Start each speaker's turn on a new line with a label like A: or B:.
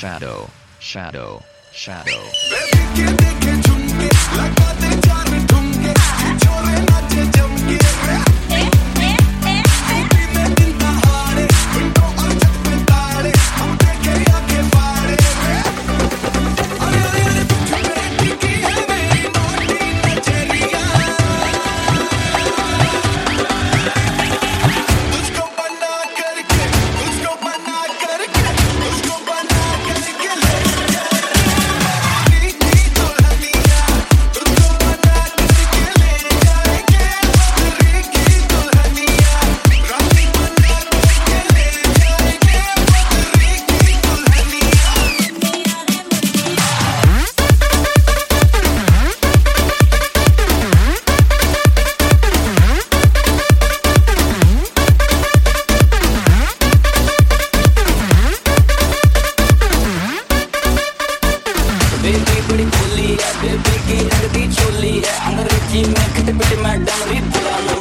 A: shadow, shadow, shadow.
B: Tripulando